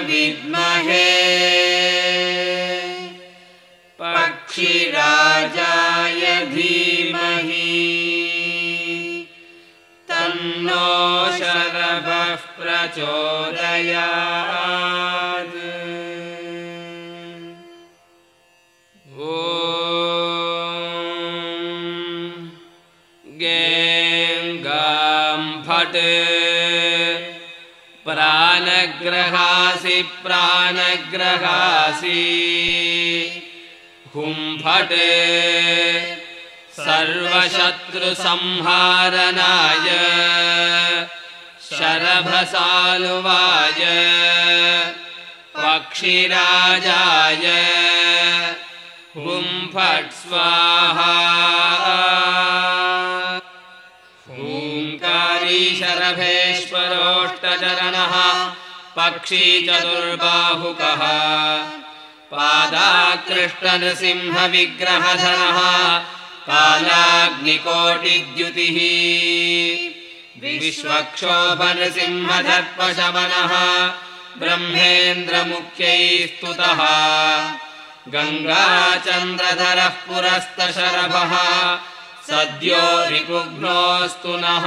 विद्महे। पक्षिराजाय धीमहि। तन्नो शरभः प्रचोदयात्। गें गां फट् प्राणग्रहासि प्राणग्रहासि। हुं फट् सर्वशत्रुसंहारणाय शरभसालुवाय पक्षिराजाय। हुं फट् स्वाहा शरभेश्वरोष्टचरणः पक्षी चतुर्बाहुकः। पादाकृष्णनृसिंहविग्रहधरः कालाग्निकोटिद्युतिः। विश्वक्षोभनृसिंहदर्पशमनः ब्रह्मेन्द्रमुख्यै स्तुतः गङ्गाचन्द्रधरः पुरस्तशरभः सद्यो रिपुघ्नोऽस्तु नः